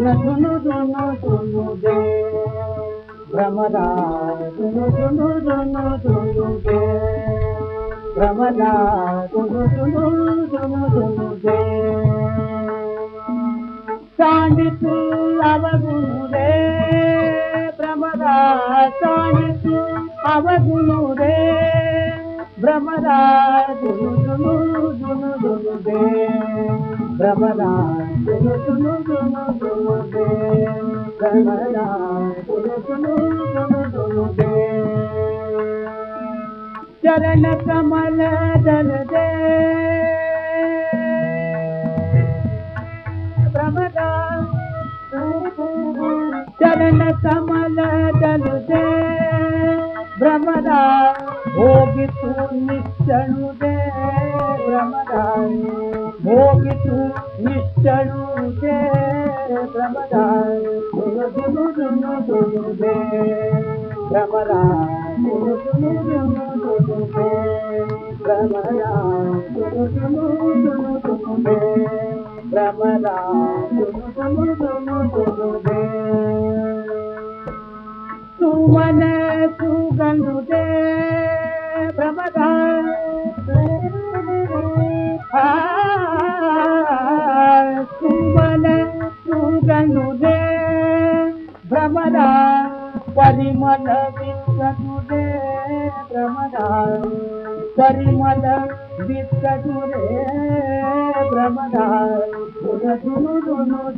సును సును సును దే భ్రమరా సును సును సును సును దే భ్రమరా సును సును సును సును దే సాండితు అవగునురే భ్రమరా సాండితు అవగునురే భ్రమరా సును సును సును సును దే रहमारो दे भ्रमला पुष्णो चरण कमल दल दे ब्रमदा चरल कमल जल दे ब्रह्मा दे शे रमदारे रमदा सुमन सुगे ब्रमदा मल बि रहमदारिमल बि रहमदारोनु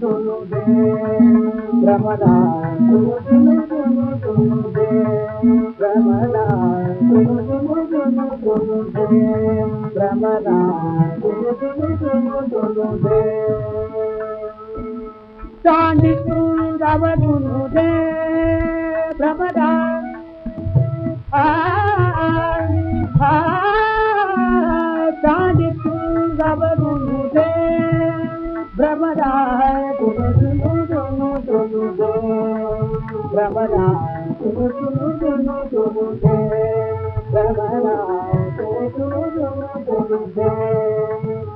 दोनु रे ब्रह्मा दे ब्रह्मू ब्रमाए तुंहिंजो तूं ब्रमदारे ब्रमदारे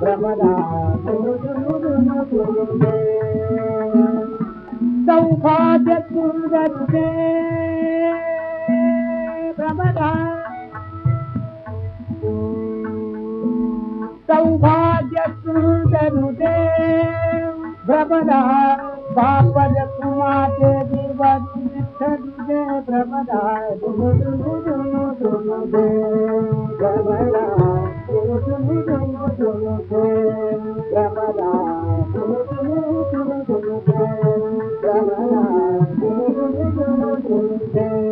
ब्रमदा सौभाद्य सौभाद्यू भ्रमदा भाव जेमदा सुमदा सुमदा 你真的懂我。